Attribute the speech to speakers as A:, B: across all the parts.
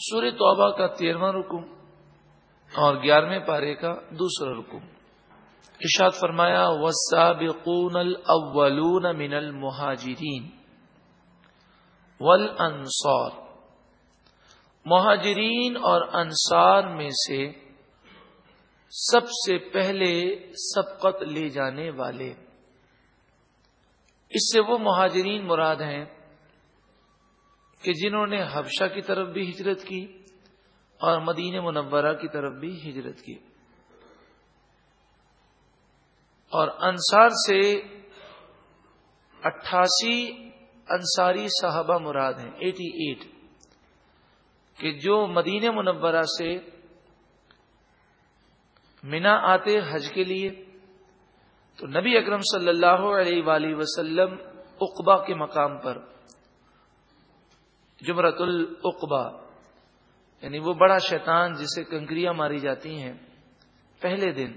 A: سور توبہ کا تیرواں رکم اور گیارہویں پارے کا دوسرا رکم۔ اشاد فرمایا، والسابقون الاولون من المہاجرین والانصار مہاجرین اور انصار میں سے سب سے پہلے سبقت لے جانے والے۔ اس سے وہ مہاجرین مراد ہیں کہ جنہوں نے حبشہ کی طرف بھی ہجرت کی اور مدین منورہ کی طرف بھی ہجرت کی۔ اور انصار سے اٹھاسی انصاری صحابہ مراد ہیں، ایٹی ایٹ، کہ جو مدین منورہ سے مینا آتے حج کے لیے، تو نبی اکرم صلی اللہ علیہ وآلہ وسلم اقبا کے مقام پر جمرت العقبا یعنی وہ بڑا شیطان جسے کنکریاں ماری جاتی ہیں پہلے دن۔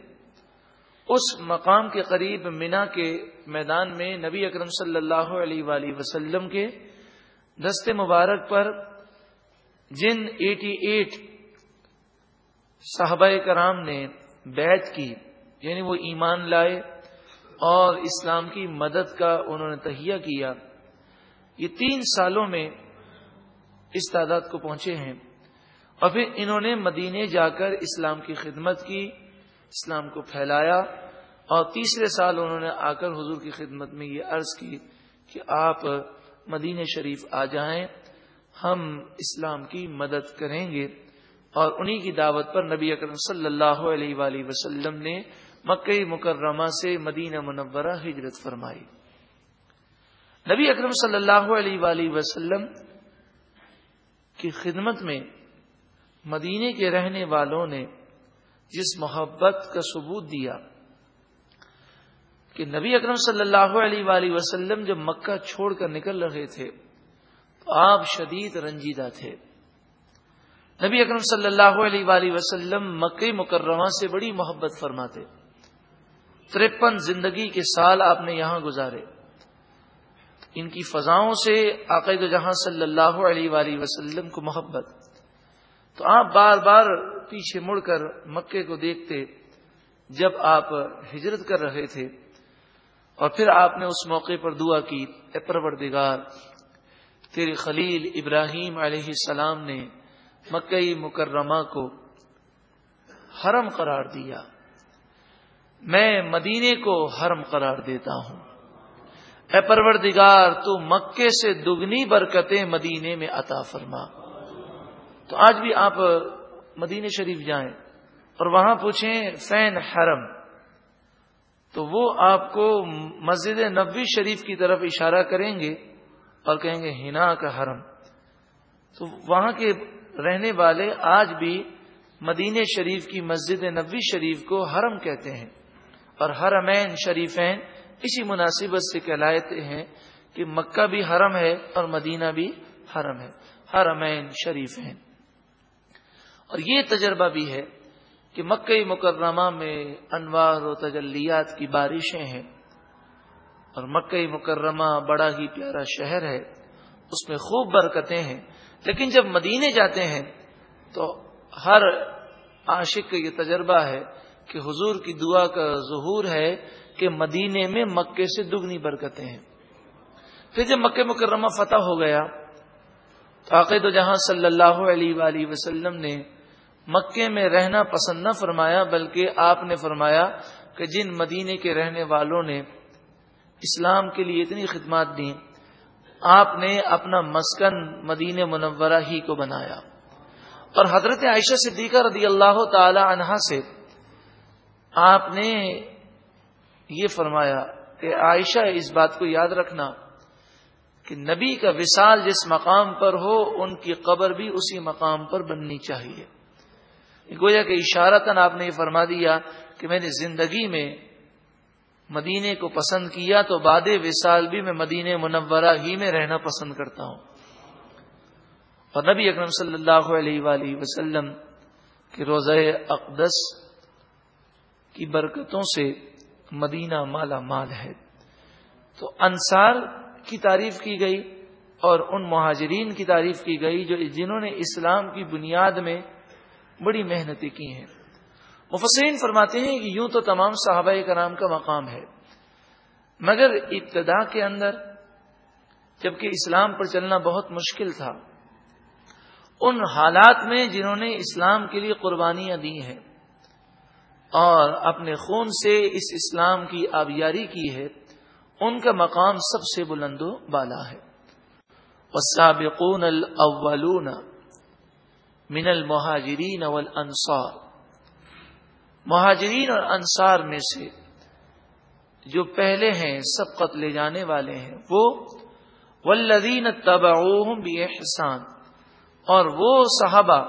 A: اس مقام کے قریب مینا کے میدان میں نبی اکرم صلی اللہ علیہ وآلہ وسلم کے دست مبارک پر جن ایٹی ایٹ صحابہ کرام نے بیت کی یعنی وہ ایمان لائے اور اسلام کی مدد کا انہوں نے تہیا کیا۔ یہ تین سالوں میں اس تعداد کو پہنچے ہیں۔ اور پھر انہوں نے مدینے جا کر اسلام کی خدمت کی، اسلام کو پھیلایا۔ اور تیسرے سال انہوں نے آ کر حضور کی خدمت میں یہ عرض کی کہ آپ مدینہ شریف آ جائیں، ہم اسلام کی مدد کریں گے۔ اور انہی کی دعوت پر نبی اکرم صلی اللہ علیہ وآلہ وسلم نے مکئی مکرمہ سے مدینہ منورہ ہجرت فرمائی۔ نبی اکرم صلی اللہ علیہ وآلہ وسلم کی خدمت میں مدینے کے رہنے والوں نے جس محبت کا ثبوت دیا کہ نبی اکرم صلی اللہ علیہ وآلہ وسلم جب مکہ چھوڑ کر نکل رہے تھے، تو آپ شدید رنجیدہ تھے۔ نبی اکرم صلی اللہ علیہ وآلہ وسلم مکئی مکرمہ سے بڑی محبت فرماتے۔ ترپن زندگی کے سال آپ نے یہاں گزارے۔ ان کی فضاؤں سے عقید جہاں صلی اللہ علیہ وآلہ وسلم کو محبت۔ تو آپ بار بار پیچھے مڑ کر مکے کو دیکھتے، جب آپ ہجرت کر رہے تھے۔ اور پھر آپ نے اس موقع پر دعا کی، اے پروردگار، تیرے خلیل ابراہیم علیہ السلام نے مکئی مکرمہ کو حرم قرار دیا۔ میں مدینے کو حرم قرار دیتا ہوں۔ اے پروردگار، تو مکے سے دگنی برکتیں مدینے میں عطا فرما۔ تو آج بھی آپ مدینے شریف جائیں اور وہاں پوچھیں فین حرم۔ تو وہ آپ کو مسجد نبوی شریف کی طرف اشارہ کریں گے اور کہیں گے، ہنا کا حرم۔ تو وہاں کے رہنے والے آج بھی مدینہ شریف کی مسجد نبوی شریف کو حرم کہتے ہیں اور حرمین شریفین اسی مناسبت سے کہلاتے ہیں کہ مکہ بھی حرم ہے اور مدینہ بھی حرم ہے۔ حرمین، شریفین۔ اور یہ تجربہ بھی ہے کہ مکئی مکرمہ میں انوار و تجلیات کی بارشیں ہیں اور مکئی مکرمہ بڑا ہی پیارا شہر ہے۔ اس میں خوب برکتیں ہیں۔ لیکن جب مدینے جاتے ہیں تو ہر عاشق کا یہ تجربہ ہے کہ حضور کی دعا کا ظہور ہے کہ مدینے میں مکے سے دگنی برکتیں ہیں۔ پھر جب مکہ مکرمہ فتح ہو گیا تو عقید جہاں صلی اللہ علیہ وآلہ وسلم نے مکے میں رہنا پسند نہ فرمایا، بلکہ آپ نے فرمایا کہ جن مدینے کے رہنے والوں نے اسلام کے لیے اتنی خدمات دی آپ نے اپنا مسکن مدین منورہ ہی کو بنایا۔ اور حضرت عائشہ صدیقہ رضی اللہ تعالی عنہا سے آپ نے یہ فرمایا کہ عائشہ، اس بات کو یاد رکھنا کہ نبی کا وصال جس مقام پر ہو، ان کی قبر بھی اسی مقام پر بننی چاہیے۔ گویا کہ اشارتاً آپ نے یہ فرما دیا کہ میں نے زندگی میں مدینے کو پسند کیا تو باد وصال بھی میں مدینے منورہ ہی میں رہنا پسند کرتا ہوں۔ اور نبی اکرم صلی اللہ علیہ وآلہ وسلم کے روزہ اقدس کی برکتوں سے مدینہ مالا مال ہے۔ تو انصار کی تعریف کی گئی اور ان مہاجرین کی تعریف کی گئی جو جنہوں نے اسلام کی بنیاد میں بڑی محنتیں کی ہیں۔ مفسرین فرماتے ہیں کہ یوں تو تمام صحابہ کرام کا مقام ہے، مگر ابتدا کے اندر جبکہ اسلام پر چلنا بہت مشکل تھا، ان حالات میں جنہوں نے اسلام کے لیے قربانیاں دی ہیں۔ اور اپنے خون سے اس اسلام کی آبیاری کی ہے، ان کا مقام سب سے بلند و بالا ہے۔ والسابقون الاولون من المہاجرین والانصار مہاجرین اور انصار میں سے جو پہلے ہیں، سب قتلے جانے والے ہیں، وہ والذین تبعوہم بإحسان اور وہ صحابہ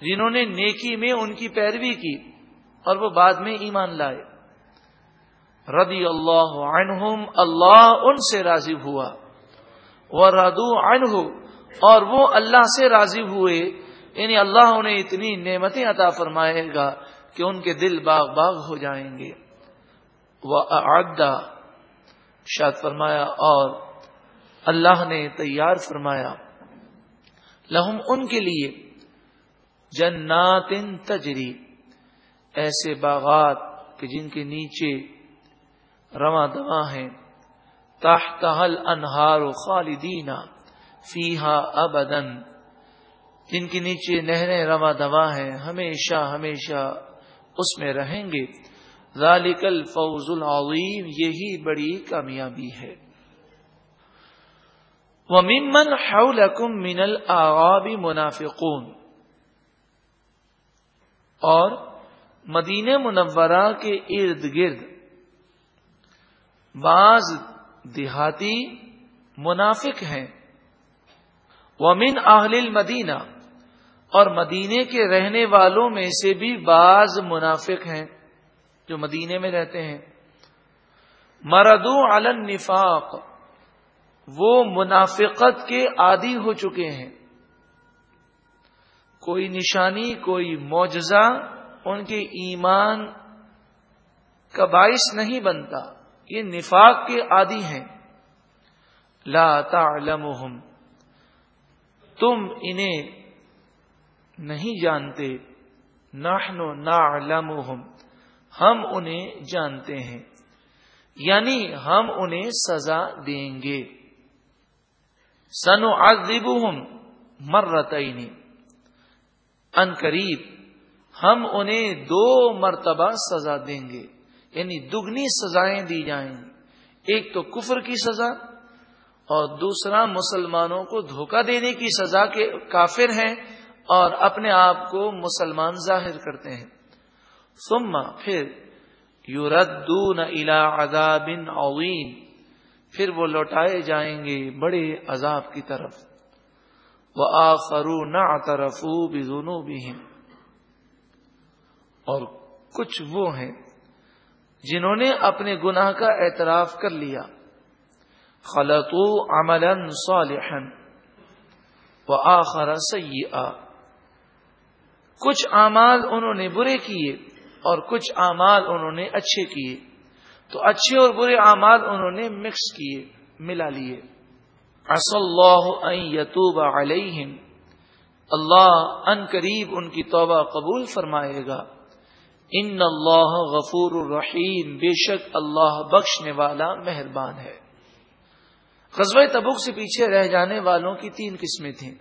A: جنہوں نے نیکی میں ان کی پیروی کی۔ اور وہ بعد میں ایمان لائے۔ رضی اللہ عنہم، اللہ ان سے راضی ہوا۔ وہ ردو عنہ، اور وہ اللہ سے راضی ہوئے۔ یعنی اللہ انہیں اتنی نعمتیں عطا فرمائے گا کہ ان کے دل باغ باغ ہو جائیں گے۔ وہ ادا شاد فرمایا، اور اللہ نے تیار فرمایا۔ لہم، ان کے لیے جنات تجری۔ ایسے باغات کہ جن کے نیچے رواں دواں ہیں تاہ انہار و خالدینہ فیحا ابدن جن کے نیچے نہریں رواں دوا ہیں، ہمیشہ ہمیشہ اس میں رہیں گے۔ ذالک الفوز العظیم، یہی بڑی کامیابی ہے۔ وَمِمَّنْ حَوْلَكُمْ مِنَ الْآغَابِ مُنَافِقُونَ۔ اور مدینہ منورہ کے ارد گرد بعض دیہاتی منافق ہیں۔ ومن اہل المدینہ اور مدینے کے رہنے والوں میں سے بھی بعض منافق ہیں جو مدینے میں رہتے ہیں۔ مردو علن نفاق وہ منافقت کے عادی ہو چکے ہیں۔ کوئی نشانی، کوئی معجزہ ان کے ایمان کا باعث نہیں بنتا، یہ نفاق کے عادی ہیں۔ لا تعلمهم تم انہیں نہیں جانتے۔ نحن نعلمهم ہم انہیں جانتے ہیں۔ یعنی ہم انہیں سزا دیں گے۔ سنو مرتعین مرتعینی ان قریب۔ ہم انہیں دو مرتبہ سزا دیں گے یعنی دگنی سزائیں دی جائیں۔ گی ایک تو کفر کی سزا اور دوسرا مسلمانوں کو دھوکہ دینے کی سزا کے کافر ہیں اور اپنے آپ کو مسلمان ظاہر کرتے ہیں۔ سما پھر یوردون الى عذاب عظیم، پھر وہ لوٹائے جائیں گے بڑے عذاب کی طرف۔ وہ آخرو نہ طرفو بھی اور کچھ وہ ہیں جنہوں نے اپنے گناہ کا اعتراف کر لیا۔ خلطو عمل صالحا و آخر کچھ اعمال انہوں نے برے کیے اور کچھ اعمال انہوں نے اچھے کیے۔ تو اچھے اور برے اعمال انہوں نے مکس کیے، ملا لیے۔ اص اللہ یتوب علیہم۔ اللہ ان قریب ان کی توبہ قبول فرمائے گا۔ ان اللہ غفور الرحیم، بے شک اللہ بخشنے والا مہربان ہے۔ قصبۂ تبک سے پیچھے رہ جانے والوں کی تین قسمیں تھیں۔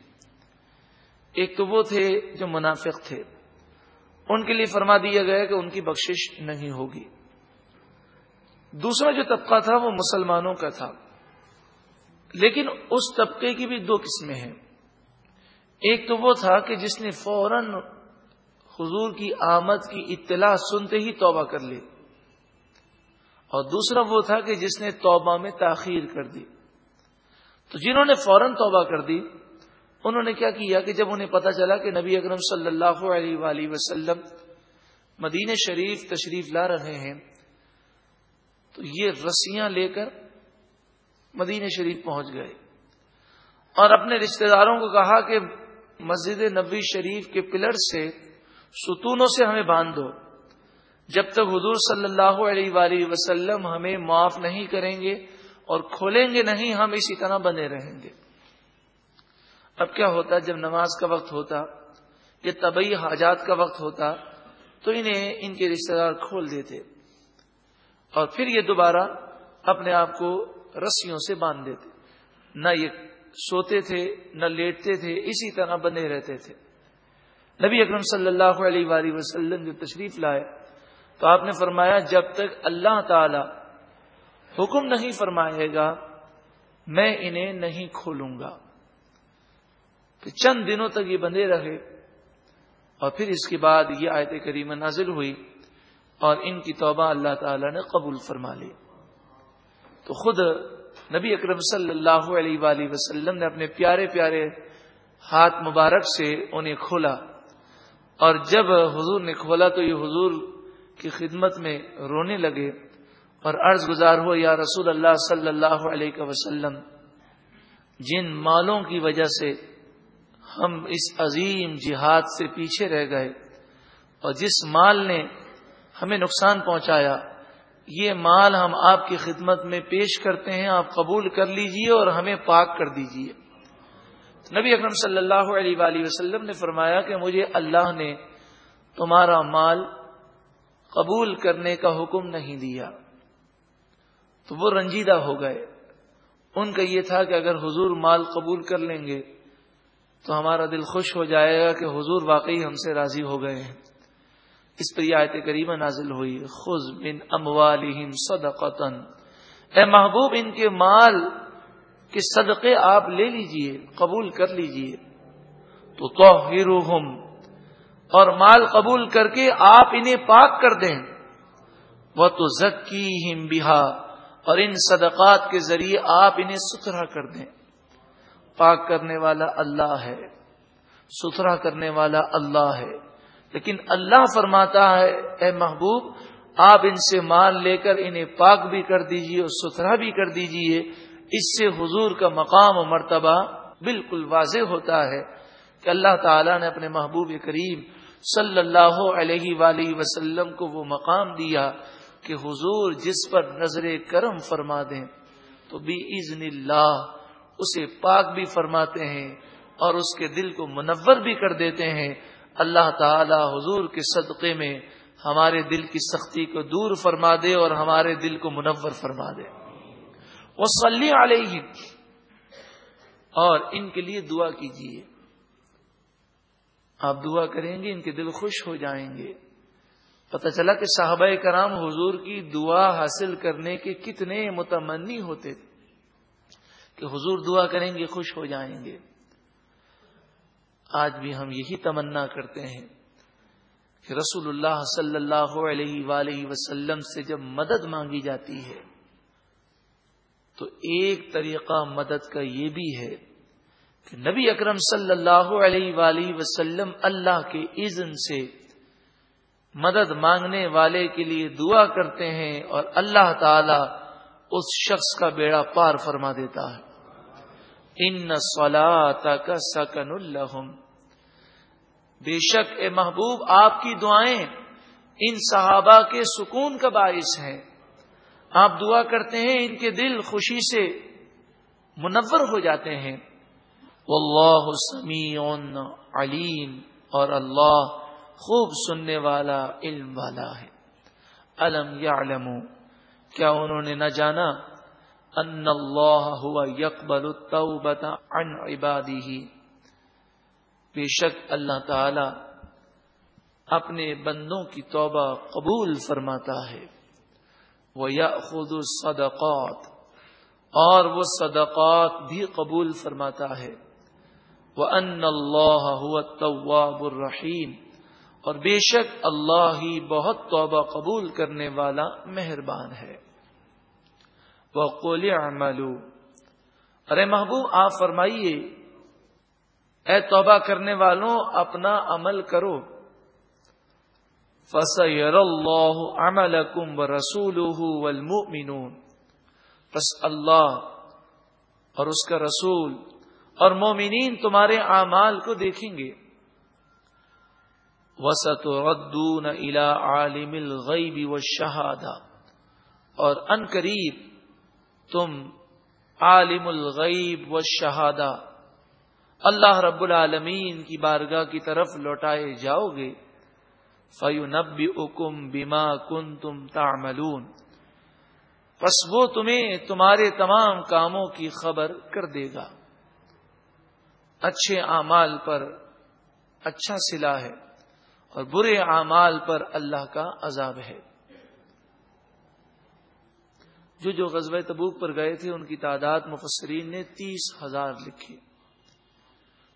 A: ایک تو وہ تھے جو منافق تھے۔ ان کے لیے فرما دیا گیا کہ ان کی بخشش نہیں ہوگی۔ دوسرا جو طبقہ تھا وہ مسلمانوں کا تھا۔ لیکن اس طبقے کی بھی دو قسمیں ہیں۔ ایک تو وہ تھا کہ جس نے فوراً حضور کی آمد کی اطلاع سنتے ہی توبہ کر لی۔ اور دوسرا وہ تھا کہ جس نے توبہ میں تاخیر کر دی۔ تو جنہوں نے فوراً توبہ کر دی، انہوں نے کیا کیا کہ جب انہیں پتا چلا کہ نبی اکرم صلی اللہ علیہ وآلہ وسلم مدینہ شریف تشریف لا رہے ہیں، تو یہ رسیاں لے کر مدینہ شریف پہنچ گئے۔ اور اپنے رشتہ داروں کو کہا کہ مسجد نبی شریف کے پلر سے ستونوں سے ہمیں باندھ دو جب تک حضور صلی اللہ علیہ وآلہ وسلم ہمیں معاف نہیں کریں گے اور کھولیں گے نہیں، ہم اسی طرح بنے رہیں گے۔ اب کیا ہوتا جب نماز کا وقت ہوتا، یا طبی حاجات کا وقت ہوتا، تو انہیں ان کے رشتے دار کھول دیتے اور پھر یہ دوبارہ اپنے آپ کو رسیوں سے باندھ دیتے۔ نہ یہ سوتے تھے، نہ لیٹتے تھے، اسی طرح بندے رہتے تھے۔ نبی اکرم صلی اللہ علیہ وآلہ وسلم جو تشریف لائے، تو آپ نے فرمایا، جب تک اللہ تعالی حکم نہیں فرمائے گا، میں انہیں نہیں کھولوں گا۔ کہ چند دنوں تک یہ بندے رہے، اور پھر اس کے بعد یہ آیت کریمہ نازل ہوئی، اور ان کی توبہ اللہ تعالی نے قبول فرما لی۔ تو خود نبی اکرم صلی اللہ علیہ وآلہ وسلم نے اپنے پیارے پیارے ہاتھ مبارک سے انہیں کھولا۔ اور جب حضور نے کھولا تو یہ حضور کی خدمت میں رونے لگے اور عرض گزار ہو یا رسول اللہ صلی اللہ علیہ وسلم، جن مالوں کی وجہ سے ہم اس عظیم جہاد سے پیچھے رہ گئے اور جس مال نے ہمیں نقصان پہنچایا، یہ مال ہم آپ کی خدمت میں پیش کرتے ہیں، آپ قبول کر لیجیے اور ہمیں پاک کر دیجیے۔ نبی اکرم صلی اللہ علیہ وآلہ وسلم نے فرمایا کہ مجھے اللہ نے تمہارا مال قبول کرنے کا حکم نہیں دیا۔ تو وہ رنجیدہ ہو گئے۔ ان کا یہ تھا کہ اگر حضور مال قبول کر لیں گے تو ہمارا دل خوش ہو جائے گا کہ حضور واقعی ہم سے راضی ہو گئے ہیں۔ اس پر یہ آیت کریمہ نازل ہوئی۔ خز بن اموالہم صدقتن اے محبوب، ان کے مال کے صدقے آپ لے لیجیے، قبول کر لیجیے۔ تو توہرہم اور مال قبول کر کے آپ انہیں پاک کر دیں۔ وہ تو ذکی ہم اور ان صدقات کے ذریعے آپ انہیں ستھرا کر دیں۔ پاک کرنے والا اللہ ہے، ستھرا کرنے والا اللہ ہے۔ لیکن اللہ فرماتا ہے، اے محبوب، آپ ان سے مال لے کر انہیں پاک بھی کر دیجیے اور ستھرا بھی کر دیجیے۔ اس سے حضور کا مقام و مرتبہ بالکل واضح ہوتا ہے کہ اللہ تعالیٰ نے اپنے محبوب کریم صلی اللہ علیہ وآلہ وسلم کو وہ مقام دیا کہ حضور جس پر نظر کرم فرما دیں تو بھی عزن اللہ اسے پاک بھی فرماتے ہیں اور اس کے دل کو منور بھی کر دیتے ہیں۔ اللہ تعالی حضور کے صدقے میں ہمارے دل کی سختی کو دور فرما دے اور ہمارے دل کو منور فرما دے۔ وہ صلی علیہ اور ان کے لیے دعا کیجیے آپ دعا کریں گے، ان کے دل خوش ہو جائیں گے۔ پتہ چلا کہ صحابہ کرام حضور کی دعا حاصل کرنے کے کتنے متمنی ہوتے تھے کہ حضور دعا کریں گے، خوش ہو جائیں گے۔ آج بھی ہم یہی تمنا کرتے ہیں کہ رسول اللہ صلی اللہ علیہ وآلہ وسلم سے جب مدد مانگی جاتی ہے تو ایک طریقہ مدد کا یہ بھی ہے کہ نبی اکرم صلی اللہ علیہ وآلہ وسلم اللہ کے اذن سے مدد مانگنے والے کے لیے دعا کرتے ہیں اور اللہ تعالی اس شخص کا بیڑا پار فرما دیتا ہے۔ ان سلا کا سکن الحم بے شک، اے محبوب، آپ کی دعائیں ان صحابہ کے سکون کا باعث ہیں۔ آپ دعا کرتے ہیں، ان کے دل خوشی سے منور ہو جاتے ہیں۔ واللہ سمیع علیم، اور اللہ خوب سننے والا، علم والا ہے۔ علم یا کیا انہوں نے نہ جانا؟ ان اللہ ہوا یکبل عن عبادی بے شک اللہ تعالی اپنے بندوں کی توبہ قبول فرماتا ہے۔ وہ یا خود صدقات اور وہ صدقات بھی قبول فرماتا ہے۔ وہ ان اللہ التواب الرحیم اور بے شک اللہ ہی بہت توبہ قبول کرنے والا مہربان ہے۔ وہ قول عملو ارے محبوب، آپ فرمائیے۔ اے توبہ کرنے والوں، اپنا عمل کرو۔ فصیر اللہ عمل کم و رسول اللہ اور اس کا رسول اور مومنین تمہارے اعمال کو دیکھیں گے۔ وسط ردون الا عالم الغیب و شہادہ اور ان قریب تم عالم الغیب و اللہ رب العالمین کی بارگاہ کی طرف لوٹائے جاؤ گے۔ فیو نبی اکم بیما کن تم تاملون وہ تمہیں تمہارے تمام کاموں کی خبر کر دے گا۔ اچھے اعمال پر اچھا سلا ہے اور برے اعمال پر اللہ کا عذاب ہے۔ جو جو غزب تبوک پر گئے تھے، ان کی تعداد مفسرین نے تیس ہزار لکھی۔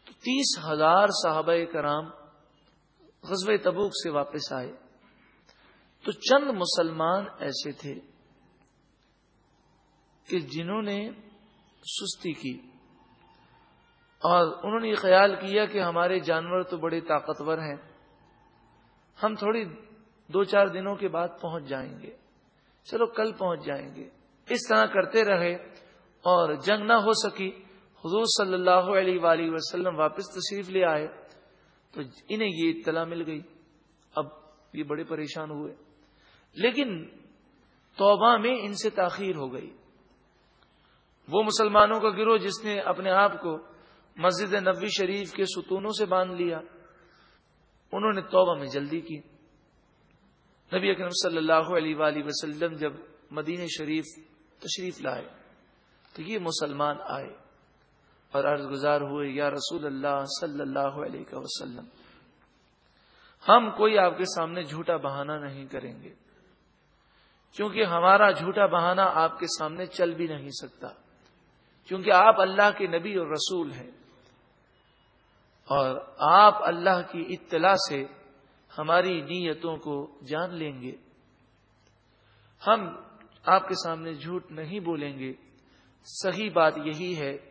A: تو تیس ہزار صحابہ کرام غزب تبوک سے واپس آئے۔ تو چند مسلمان ایسے تھے کہ جنہوں نے سستی کی اور انہوں نے یہ خیال کیا کہ ہمارے جانور تو بڑے طاقتور ہیں۔ ہم تھوڑی دو چار دنوں کے بعد پہنچ جائیں گے۔ چلو کل پہنچ جائیں گے۔ اس طرح کرتے رہے اور جنگ نہ ہو سکی۔ حضور صلی اللہ علیہ وآلہ وسلم واپس تشریف لے آئے۔ تو انہیں یہ اطلاع مل گئی۔ اب یہ بڑے پریشان ہوئے۔ لیکن توبہ میں ان سے تاخیر ہو گئی۔ وہ مسلمانوں کا گروہ جس نے اپنے آپ کو مسجد نبی شریف کے ستونوں سے باندھ لیا، انہوں نے توبہ میں جلدی کی۔ نبی اکرم صلی اللہ علیہ وآلہ وسلم جب مدینہ شریف تشریف لائے تو یہ مسلمان آئے۔ اور عرض گزار ہوئے، یا رسول اللہ صلی اللہ علیہ وسلم، ہم کوئی آپ کے سامنے جھوٹا بہانہ نہیں کریں گے، کیونکہ ہمارا جھوٹا بہانہ آپ کے سامنے چل بھی نہیں سکتا، کیونکہ آپ اللہ کے نبی اور رسول ہیں۔ اور آپ اللہ کی اطلاع سے ہماری نیتوں کو جان لیں گے۔ ہم آپ کے سامنے جھوٹ نہیں بولیں گے۔ صحیح بات یہی ہے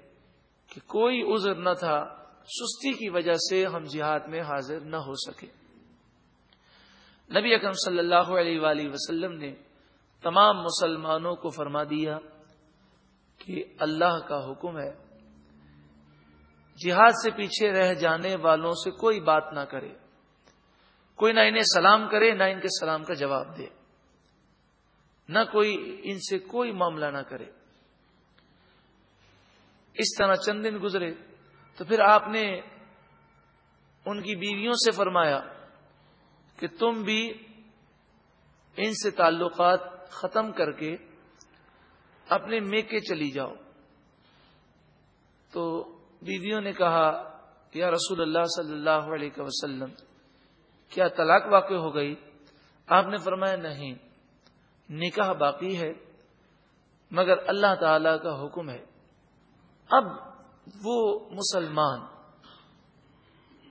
A: کہ کوئی عذر نہ تھا، سستی کی وجہ سے ہم جہاد میں حاضر نہ ہو سکے۔ نبی اکرم صلی اللہ علیہ وآلہ وسلم نے تمام مسلمانوں کو فرما دیا کہ اللہ کا حکم ہے، جہاد سے پیچھے رہ جانے والوں سے کوئی بات نہ کرے۔ کوئی نہ انہیں سلام کرے، نہ ان کے سلام کا جواب دے۔ نہ کوئی ان سے کوئی معاملہ نہ کرے۔ اس طرح چند دن گزرے تو پھر آپ نے ان کی بیویوں سے فرمایا کہ تم بھی ان سے تعلقات ختم کر کے اپنے میکے چلی جاؤ۔ تو بیویوں نے کہا یا رسول اللہ صلی اللہ علیہ وسلم، کیا طلاق واقع ہو گئی؟ آپ نے فرمایا، نہیں، نکاح باقی ہے، مگر اللہ تعالی کا حکم ہے۔ اب وہ مسلمان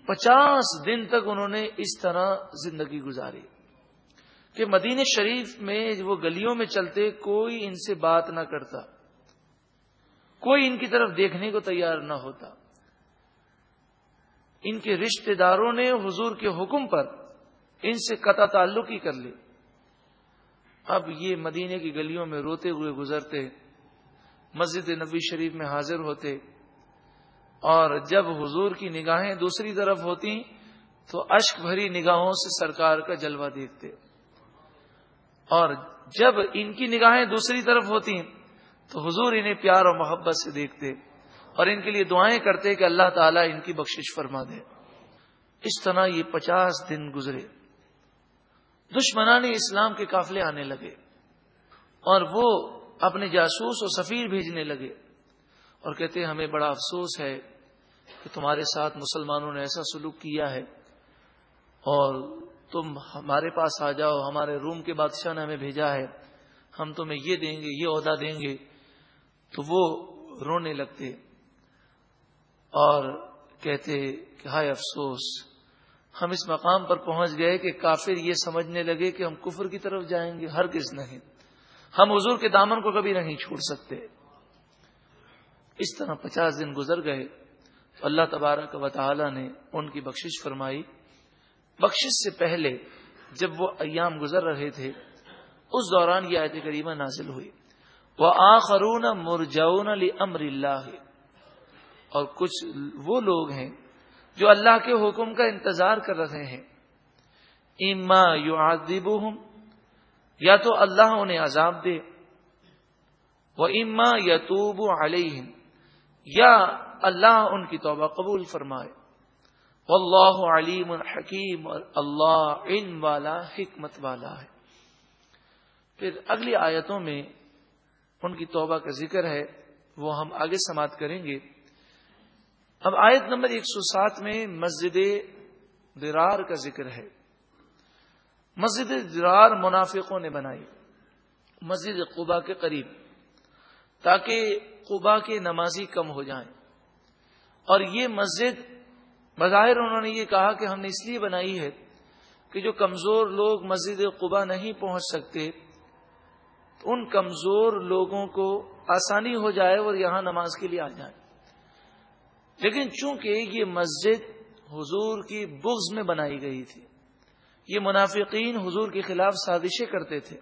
A: پچاس دن تک انہوں نے اس طرح زندگی گزاری کہ مدینہ شریف میں وہ گلیوں میں چلتے کوئی ان سے بات نہ کرتا، کوئی ان کی طرف دیکھنے کو تیار نہ ہوتا۔ ان کے رشتہ داروں نے حضور کے حکم پر ان سے قطع تعلق ہی کر لی۔ اب یہ مدینے کی گلیوں میں روتے ہوئے گزرتے مسجد نبی شریف میں حاضر ہوتے اور جب حضور کی نگاہیں دوسری طرف ہوتی تو اشک بھری نگاہوں سے سرکار کا جلوہ دیکھتے اور جب ان کی نگاہیں دوسری طرف ہوتی تو حضور انہیں پیار اور محبت سے دیکھتے اور ان کے لیے دعائیں کرتے کہ اللہ تعالیٰ ان کی بخشش فرما دے۔ اس طرح یہ پچاس دن گزرے۔ دشمنان اسلام کے قافلے آنے لگے اور وہ اپنے جاسوس اور سفیر بھیجنے لگے اور کہتے ہمیں بڑا افسوس ہے کہ تمہارے ساتھ مسلمانوں نے ایسا سلوک کیا ہے اور تم ہمارے پاس آ جاؤ، ہمارے روم کے بادشاہ نے ہمیں بھیجا ہے، ہم تمہیں یہ دیں گے، یہ عہدہ دیں گے۔ تو وہ رونے لگتے اور کہتے کہ، ہائے افسوس، ہم اس مقام پر پہنچ گئے کہ کافر یہ سمجھنے لگے کہ ہم کفر کی طرف جائیں گے ہر کس نہیں۔ ہم حضور کے دامن کو کبھی نہیں چھوڑ سکتے۔ اس طرح پچاس دن گزر گئے۔ اللہ تبارک و تعالی نے ان کی بخشش فرمائی۔ بخشش سے پہلے جب وہ ایام گزر رہے تھے، اس دوران یہ آیت کریمہ نازل ہوئی۔ وہ آخرون مرجاؤن علی امر اللہ۔ اور کچھ وہ لوگ ہیں جو اللہ کے حکم کا انتظار کر رہے ہیں۔ اما یو یا تو اللہ انہیں عذاب دے۔ وہ اما یتوب علیہم، یا اللہ ان کی توبہ قبول فرمائے۔ واللہ علیم حکیم اور اللہ علم والا، حکمت والا ہے۔ پھر اگلی آیتوں میں ان کی توبہ کا ذکر ہے، وہ ہم آگے سماعت کریں گے۔ اب آیت نمبر ایک سو سات میں مسجد درار کا ذکر ہے۔ مسجد درار منافقوں نے بنائی، مسجد قبا کے قریب، تاکہ قبا کے نمازی کم ہو جائیں۔ اور یہ مسجد، بظاہر انہوں نے یہ کہا کہ ہم نے اس لیے بنائی ہے کہ جو کمزور لوگ مسجد قبا نہیں پہنچ سکتے، ان کمزور لوگوں کو آسانی ہو جائے اور یہاں نماز کے لیے آ جائیں۔ لیکن چونکہ یہ مسجد حضور کی بغض میں بنائی گئی تھی یہ منافقین حضور کے خلاف سازشیں کرتے تھے۔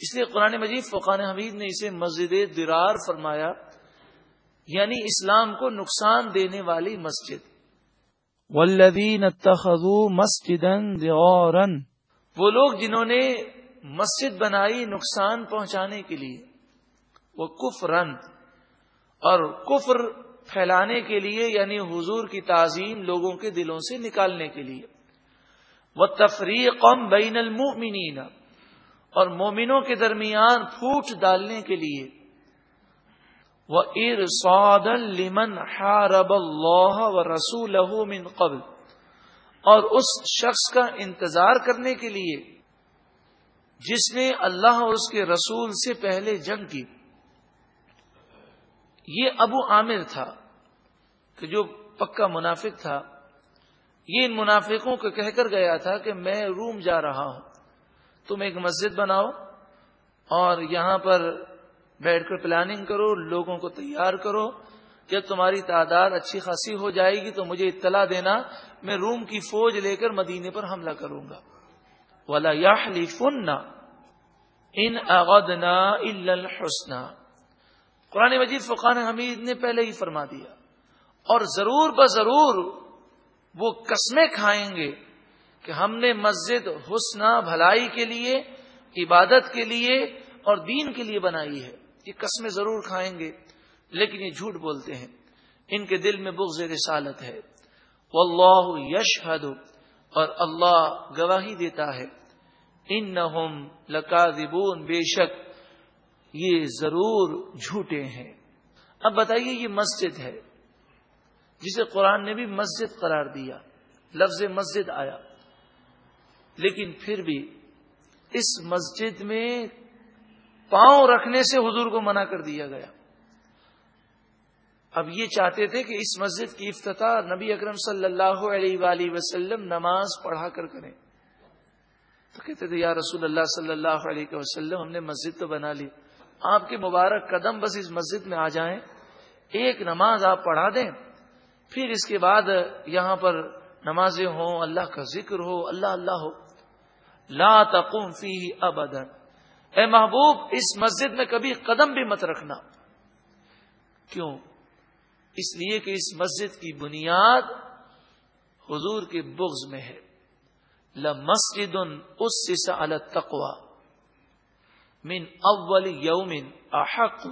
A: اس لیے قرآن مجید فقان حمید نے اسے مسجد درار فرمایا یعنی اسلام کو نقصان دینے والی مسجد۔
B: والذین اتخذوا مسجدا درارا
A: وہ لوگ جنہوں نے مسجد بنائی نقصان پہنچانے کے لیے۔ وہ کفرن اور کفر پھیلانے کے لیے یعنی حضور کی تعظیم لوگوں کے دلوں سے نکالنے کے لیے۔ وہ تفریح بین المؤمنین۔ اور مومنوں کے درمیان پھوٹ ڈالنے کے لیے۔ وہ ار لمن حارب اللہ و رسول من قبل۔ اور اس شخص کا انتظار کرنے کے لیے۔ جس نے اللہ اور اس کے رسول سے پہلے جنگ کی۔ یہ ابو عامر تھا کہ جو پکا منافق تھا۔ یہ ان منافقوں کو کہہ کر گیا تھا کہ میں روم جا رہا ہوں۔ تم ایک مسجد بناؤ اور یہاں پر بیٹھ کر پلاننگ کرو، لوگوں کو تیار کرو جب تمہاری تعداد اچھی خاصی ہو جائے گی تو مجھے اطلاع دینا، میں روم کی فوج لے کر مدینے پر حملہ کروں گا۔ ولا یا ان اغدنا الحسن قرآن مجید فقان حمید نے پہلے ہی فرما دیا اور ضرور بضرور وہ قسمیں کھائیں گے کہ ہم نے مسجد حسنا بھلائی کے لیے، عبادت کے لیے اور دین کے لیے بنائی ہے۔ یہ قسمیں ضرور کھائیں گے۔ لیکن یہ جھوٹ بولتے ہیں۔ ان کے دل میں بغض رسالت ہے۔ واللہ یشہد، اور اللہ گواہی دیتا ہے۔ ان نہ بے شک یہ ضرور جھوٹے ہیں۔ اب بتائیے یہ مسجد ہے۔ جسے قرآن نے بھی مسجد قرار دیا، لفظ مسجد آیا۔ لیکن پھر بھی اس مسجد میں پاؤں رکھنے سے حضور کو منع کر دیا گیا۔ اب یہ چاہتے تھے کہ اس مسجد کی افتتاح نبی اکرم صلی اللہ علیہ وآلہ وسلم نماز پڑھا کر کریں۔ تو کہتے تھے، یا رسول اللہ صلی اللہ علیہ وسلم، ہم نے مسجد تو بنا لی۔ آپ کے مبارک قدم بس اس مسجد میں آ جائیں۔ ایک نماز آپ پڑھا دیں۔ پھر اس کے بعد یہاں پر نمازیں ہوں، اللہ کا ذکر ہو، اللہ اللہ ہو۔ لا تقوم فی ابدا۔ اے محبوب، اس مسجد میں کبھی قدم بھی مت رکھنا۔ کیوں؟ اس لیے کہ اس مسجد کی بنیاد حضور کے بغض میں ہے۔ مسجد اس التقوا من اول یومن احق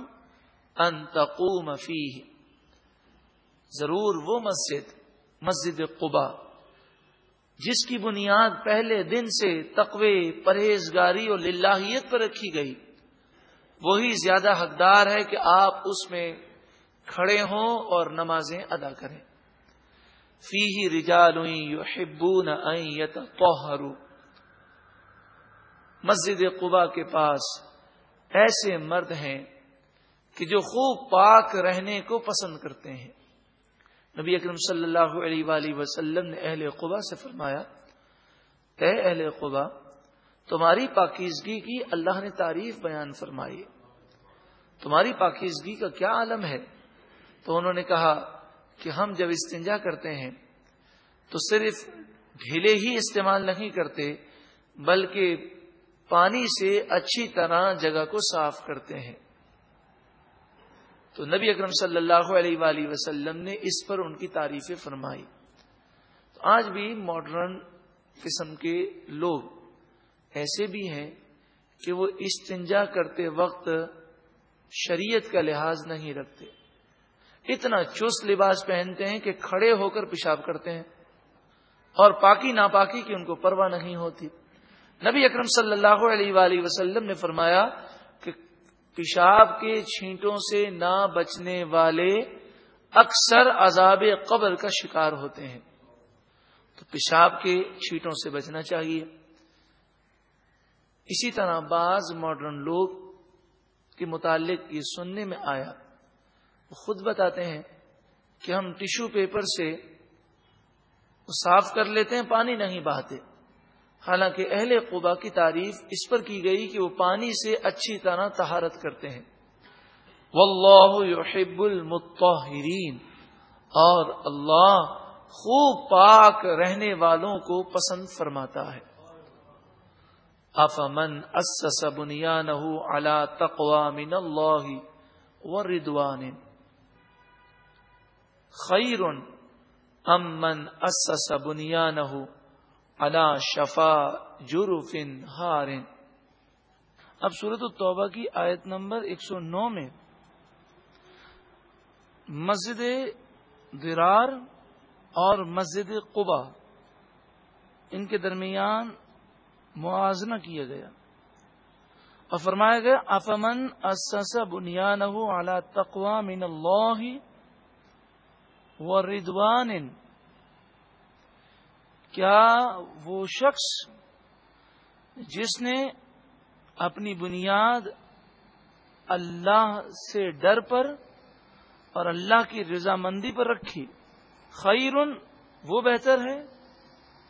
A: ان تقوم فیہ۔ ضرور وہ مسجد مسجد قبا جس کی بنیاد پہلے دن سے تقوی، پرہیزگاری اور للہیت پر رکھی گئی۔ وہی زیادہ حقدار ہے کہ آپ اس میں کھڑے ہوں اور نمازیں ادا کریں۔ فی ہی رجال مسجد قبا کے پاس ایسے مرد ہیں کہ جو خوب پاک رہنے کو پسند کرتے ہیں۔ نبی اکرم صلی اللہ علیہ وآلہ وسلم نے اہل قبا سے فرمایا، اے اہل قبا تمہاری پاکیزگی کی اللہ نے تعریف بیان فرمائی۔ تمہاری پاکیزگی کا کیا عالم ہے؟ تو انہوں نے کہا کہ ہم جب استنجا کرتے ہیں، تو صرف ڈھیلے ہی استعمال نہیں کرتے، بلکہ پانی سے اچھی طرح جگہ کو صاف کرتے ہیں۔ تو نبی اکرم صلی اللہ علیہ وآلہ وسلم نے اس پر ان کی تعریفیں فرمائی۔ تو آج بھی ماڈرن قسم کے لوگ ایسے بھی ہیں کہ وہ استنجا کرتے وقت شریعت کا لحاظ نہیں رکھتے۔ اتنا چست لباس پہنتے ہیں کہ کھڑے ہو کر پیشاب کرتے ہیں اور پاکی ناپاکی کی ان کو پرواہ نہیں ہوتی۔ نبی اکرم صلی اللہ علیہ وآلہ وسلم نے فرمایا پیشاب کے چھینٹوں سے نہ بچنے والے اکثر عذاب قبر کا شکار ہوتے ہیں۔ تو پیشاب کے چھینٹوں سے بچنا چاہیے۔ اسی طرح بعض ماڈرن لوگ کے متعلق یہ سننے میں آیا، وہ خود بتاتے ہیں کہ ہم ٹشو پیپر سے صاف کر لیتے ہیں، پانی نہیں بہاتے۔ حالانکہ اہل قبا کی تعریف اس پر کی گئی کہ وہ پانی سے اچھی طرح تہارت کرتے ہیں۔ واللہ يحب المطہرین۔ اور اللہ خوب پاک رہنے والوں کو پسند فرماتا ہے۔ افمن اسس بنیانہ علی تقوی من اللہ ردوان خیر امن اسس بنیانہ علی شفا جرف ہار اب صورت التوبہ کی آیت نمبر 109 میں مسجد درار اور مسجد قبا، ان کے درمیان موازنہ کیا گیا اور فرمایا گیا، افمن اسس بنیان اعلی تقوا من اللہ و ردوان کیا وہ شخص جس نے اپنی بنیاد اللہ سے ڈر پر اور اللہ کی رضامندی پر رکھی؟ خیر وہ بہتر ہے؟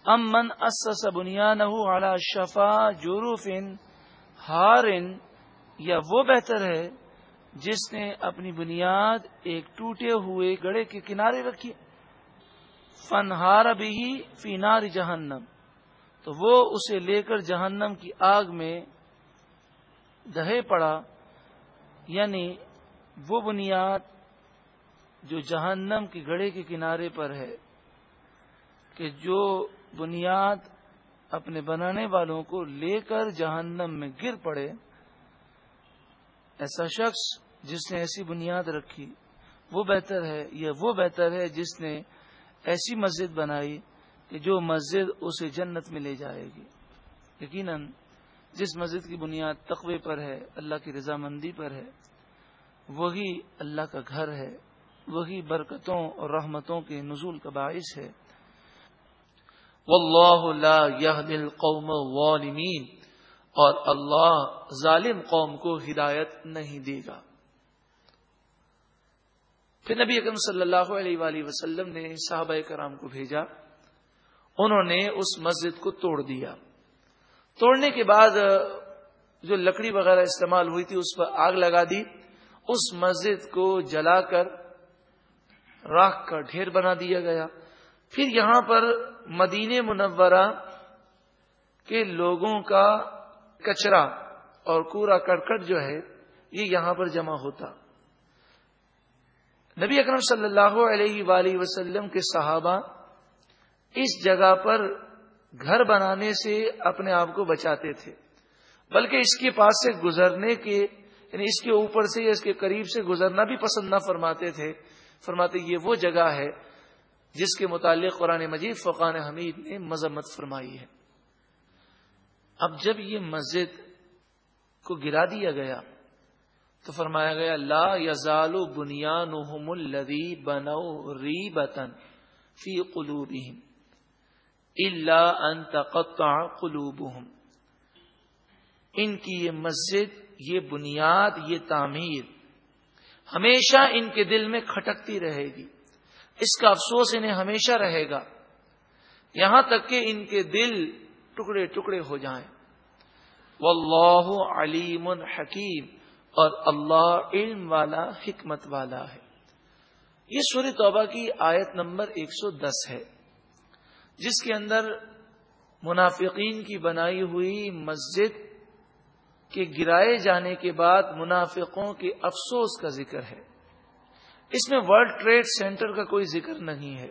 A: ام من اسس بنیانہ علی شفا جوروف ہارن یا وہ بہتر ہے جس نے اپنی بنیاد ایک ٹوٹے ہوئے گڑے کے کنارے رکھی؟ فن ہار بھی فینار جہنم۔ تو وہ اسے لے کر جہنم کی آگ میں دہے پڑا۔ یعنی وہ بنیاد جو جہنم کے گڑے کے کنارے پر ہے کہ جو بنیاد اپنے بنانے والوں کو لے کر جہنم میں گر پڑے۔ ایسا شخص جس نے ایسی بنیاد رکھی، وہ بہتر ہے، یا وہ بہتر ہے جس نے ایسی مسجد بنائی کہ جو مسجد اسے جنت میں لے جائے گی۔ یقیناً جس مسجد کی بنیاد تقوی پر ہے، اللہ کی رضامندی پر ہے، وہی اللہ کا گھر ہے، وہی برکتوں اور رحمتوں کے نزول کا باعث ہے۔ واللہ لا يهدي القوم الظالمین اور اللہ ظالم قوم کو ہدایت نہیں دے گا۔ پھر نبی اکرم صلی اللہ علیہ وآلہ وسلم نے صحابہ کرام کو بھیجا۔ انہوں نے اس مسجد کو توڑ دیا۔ توڑنے کے بعد، جو لکڑی وغیرہ استعمال ہوئی تھی، اس پر آگ لگا دی۔ اس مسجد کو جلا کر راکھ کا ڈھیر بنا دیا گیا۔ پھر یہاں پر مدینے منورہ کے لوگوں کا کچرا اور کوڑا کرکٹ جو ہے، یہ یہاں پر جمع ہوتا۔ نبی اکرم صلی اللہ علیہ وآلہ وسلم کے صحابہ اس جگہ پر گھر بنانے سے اپنے آپ کو بچاتے تھے، بلکہ اس کے پاس سے گزرنے کے یعنی اس کے اوپر سے یا اس کے قریب سے گزرنا بھی پسند نہ فرماتے تھے۔ فرماتے یہ وہ جگہ ہے جس کے متعلق قرآن مجید فقان حمید نے مذمت فرمائی ہے۔ اب جب یہ مسجد کو گرا دیا گیا تو فرمایا گیا، لا یزال بنیان الدی بنو ری بتن فی قلوب اللہ ان تقطع قلوبهم ان کی یہ مسجد، یہ بنیاد، یہ تعمیر ہمیشہ ان کے دل میں کھٹکتی رہے گی۔ اس کا افسوس انہیں ہمیشہ رہے گا۔ یہاں تک کہ ان کے دل ٹکڑے ٹکڑے ہو جائیں۔ واللہ علیم حکیم۔ اور اللہ علم والا، حکمت والا ہے۔ یہ سوری توبہ کی آیت نمبر ایک سو دس ہے، جس کے اندر منافقین کی بنائی ہوئی مسجد کے گرائے جانے کے بعد منافقوں کے افسوس کا ذکر ہے۔ اس میں ورلڈ ٹریڈ سینٹر کا کوئی ذکر نہیں ہے،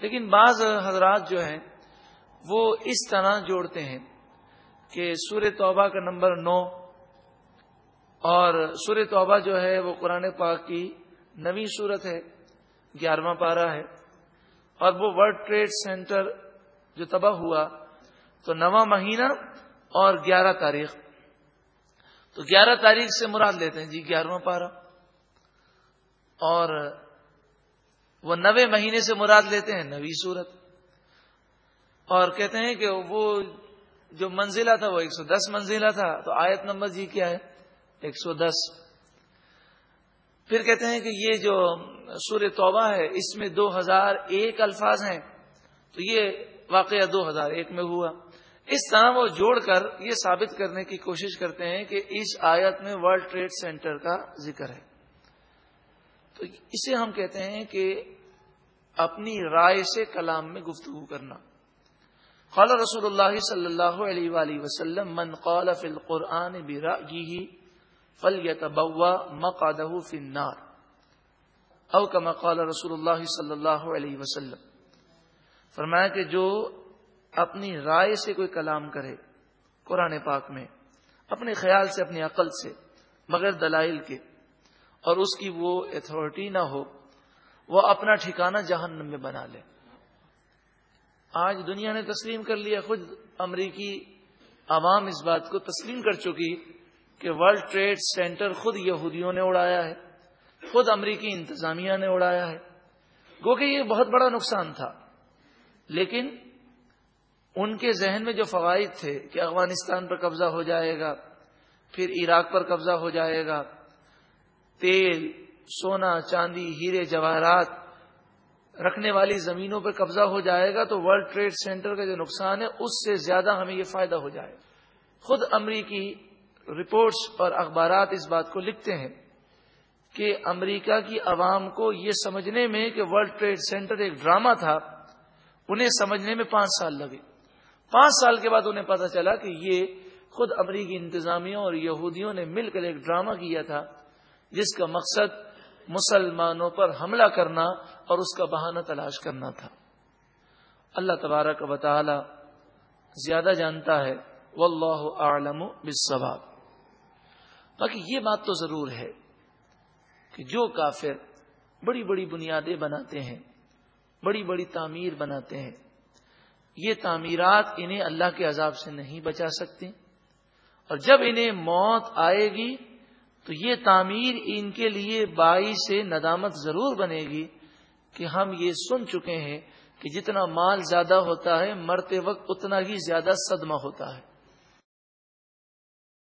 A: لیکن بعض حضرات جو ہیں وہ اس طرح جوڑتے ہیں کہ سور توبہ کا نمبر نو اور سور توبہ جو ہے وہ قرآن پاک کی نوی صورت ہے، گیارہواں پارا ہے۔ اور وہ ورلڈ ٹریڈ سینٹر جو تباہ ہوا، تو نواں مہینہ اور گیارہ تاریخ۔ تو گیارہ تاریخ سے مراد لیتے ہیں جی گیارہواں پارا اور وہ نوے مہینے سے مراد لیتے ہیں نوی صورت۔ اور کہتے ہیں کہ وہ جو منزلہ تھا، وہ ایک سو دس منزلہ تھا۔ تو آیت نمبر جی کیا ہے؟ ایک سو دس۔ پھر کہتے ہیں کہ یہ جو سور توبہ ہے، اس میں دو ہزار ایک الفاظ ہیں۔ تو یہ واقعہ دو ہزار ایک میں ہوا۔ اس طرح وہ جوڑ کر یہ ثابت کرنے کی کوشش کرتے ہیں کہ اس آیت میں ورلڈ ٹریڈ سینٹر کا ذکر ہے۔ تو اسے ہم کہتے ہیں کہ اپنی رائے سے کلام میں گفتگو کرنا۔ قال رسول اللہ صلی اللہ علیہ وآلہ وسلم، من قال فی القرآن برأیه فلیتبوا مقعده فی النار او کما قال رسول اللہ صلی اللہ علیہ وسلم، فرمایا کہ جو اپنی رائے سے کوئی کلام کرے قرآن پاک میں، اپنے خیال سے، اپنی عقل سے، مگر دلائل کے، اور اس کی وہ اتھارٹی نہ ہو، وہ اپنا ٹھکانہ جہنم میں بنا لے۔ آج دنیا نے تسلیم کر لیا، خود امریکی عوام اس بات کو تسلیم کر چکی۔ کہ ورلڈ ٹریڈ سینٹر خود یہودیوں نے اڑایا ہے، خود امریکی انتظامیہ نے اڑایا ہے۔ گو کہ یہ بہت بڑا نقصان تھا۔ لیکن ان کے ذہن میں جو فوائد تھے کہ افغانستان پر قبضہ ہو جائے گا، پھر عراق پر قبضہ ہو جائے گا، تیل، سونا، چاندی، ہیرے، جواہرات رکھنے والی زمینوں پر قبضہ ہو جائے گا تو ورلڈ ٹریڈ سینٹر کا جو نقصان ہے، اس سے زیادہ ہمیں یہ فائدہ ہو جائے۔ خود امریکی رپورٹس اور اخبارات اس بات کو لکھتے ہیں کہ امریکہ کی عوام کو یہ سمجھنے میں کہ ورلڈ ٹریڈ سینٹر ایک ڈرامہ تھا، انہیں سمجھنے میں پانچ سال لگے۔ پانچ سال کے بعد انہیں پتا چلا کہ یہ خود امریکی انتظامیہ اور یہودیوں نے مل کر ایک ڈرامہ کیا تھا، جس کا مقصد مسلمانوں پر حملہ کرنا اور اس کا بہانہ تلاش کرنا تھا۔ اللہ تبارک و تعالی زیادہ جانتا ہے، واللہ اعلم بالصواب۔ باقی یہ بات تو ضرور ہے کہ جو کافر بڑی بڑی بنیادیں بناتے ہیں، بڑی بڑی تعمیر بناتے ہیں، یہ تعمیرات انہیں اللہ کے عذاب سے نہیں بچا سکتی اور جب انہیں موت آئے گی تو یہ تعمیر ان کے لیے بائی سے ندامت ضرور بنے گی کہ ہم یہ سن چکے ہیں کہ جتنا مال زیادہ ہوتا ہے، مرتے وقت اتنا ہی زیادہ صدمہ ہوتا ہے۔